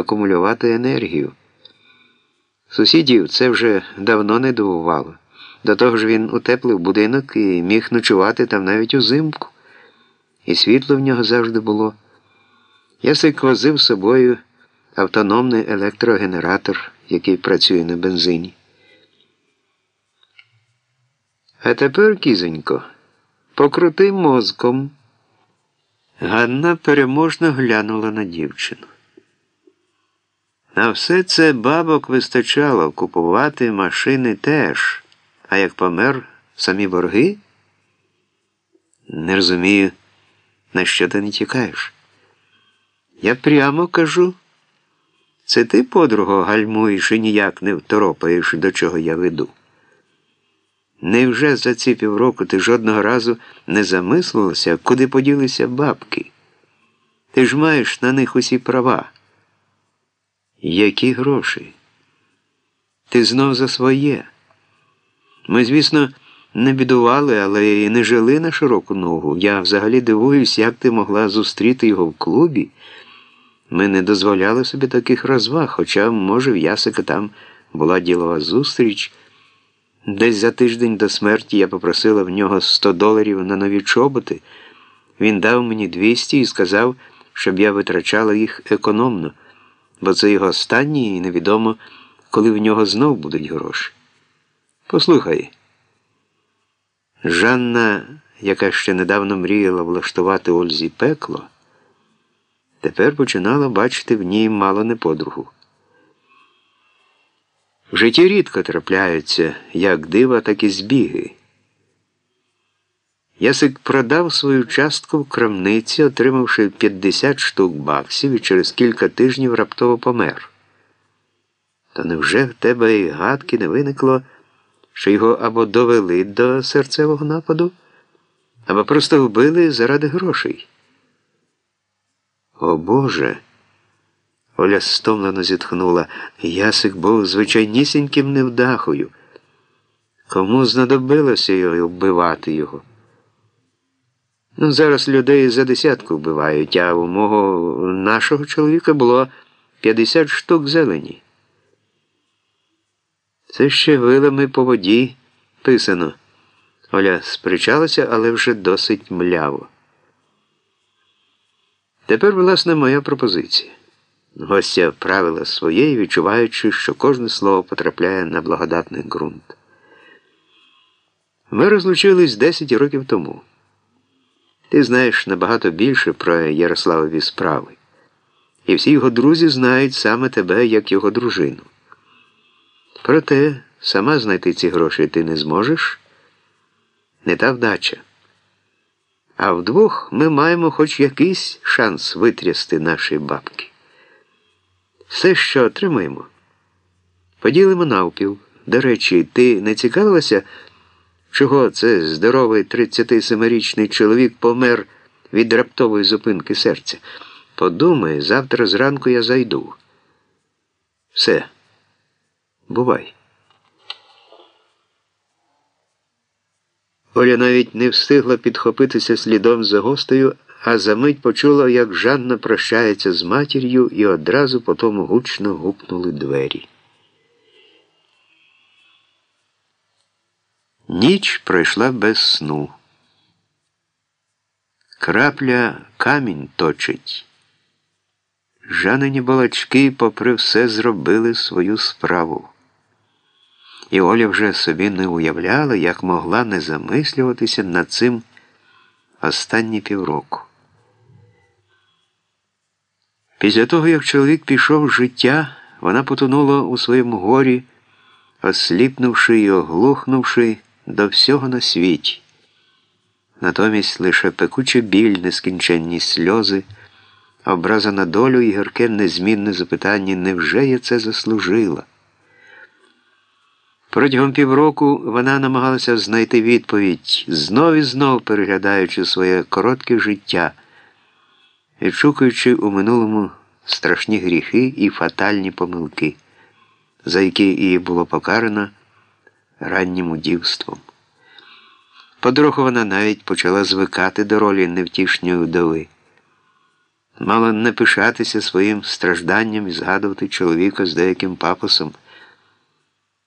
акумулювати енергію. Сусідів це вже давно не дивувало. До того ж він утеплив будинок і міг ночувати там навіть узимку. І світло в нього завжди було. Ясик возив з собою автономний електрогенератор, який працює на бензині. А тепер, кізонько, покрути мозком. Ганна переможно глянула на дівчину. На все це бабок вистачало купувати машини теж, а як помер самі борги? Не розумію, на що ти не тікаєш. Я прямо кажу, це ти, подруго, гальмуєш і ніяк не второпаєш, до чого я веду. Невже за ці півроку ти жодного разу не замислилася, куди поділися бабки? Ти ж маєш на них усі права. Які гроші? Ти знов за своє. Ми, звісно, не бідували, але і не жили на широку ногу. Я взагалі дивуюсь, як ти могла зустріти його в клубі. Ми не дозволяли собі таких розваг, хоча, може, в Ясика там була ділова зустріч. Десь за тиждень до смерті я попросила в нього 100 доларів на нові чоботи. Він дав мені 200 і сказав, щоб я витрачала їх економно, бо це його останні і невідомо, коли в нього знов будуть гроші. Послухай, Жанна, яка ще недавно мріяла влаштувати Ользі пекло, тепер починала бачити в ній мало не подругу. В житті рідко трапляються як дива, так і збіги. Ясик продав свою частку в крамниці, отримавши 50 штук баксів і через кілька тижнів раптово помер. То невже в тебе і гадки не виникло, що його або довели до серцевого нападу, або просто вбили заради грошей? О Боже! Оля стомлено зітхнула. Ясик був звичайнісіньким невдахою. Кому знадобилося його вбивати його? Ну, зараз людей за десятку вбивають, а у мого нашого чоловіка було 50 штук зелені. Це ще вилами по воді писано. Оля сперечалася, але вже досить мляво. Тепер, власне, моя пропозиція. Гостя вправила своє, відчуваючи, що кожне слово потрапляє на благодатний ґрунт. Ми розлучились 10 років тому. Ти знаєш набагато більше про Ярославові справи. І всі його друзі знають саме тебе як його дружину. Проте сама знайти ці гроші ти не зможеш. Не та вдача. А вдвох ми маємо хоч якийсь шанс витрясти наші бабки. Все, що отримаємо, поділимо навпіл. До речі, ти не цікавилася, чого це здоровий 37-річний чоловік помер від раптової зупинки серця? Подумай, завтра зранку я зайду. Все, бувай. Оля навіть не встигла підхопитися слідом за гостею а за мить почула, як Жанна прощається з матір'ю, і одразу потім гучно гупнули двері. Ніч пройшла без сну. Крапля камінь точить. Жанині балачки, попри все, зробили свою справу. І Оля вже собі не уявляла, як могла не замислюватися над цим останні півроку. Після того, як чоловік пішов з життя, вона потонула у своєму горі, осліпнувши і оглухнувши до всього на світі. Натомість лише пекуче біль, нескінченні сльози, образа на долю і гірке незмінне запитання, невже я це заслужила? Протягом півроку вона намагалася знайти відповідь, знов і знов переглядаючи своє коротке життя відшукуючи у минулому страшні гріхи і фатальні помилки, за які її було покарано раннім удівством. Подроху вона навіть почала звикати до ролі невтішньої вдови. мала не пишатися своїм стражданням і згадувати чоловіка з деяким папосом.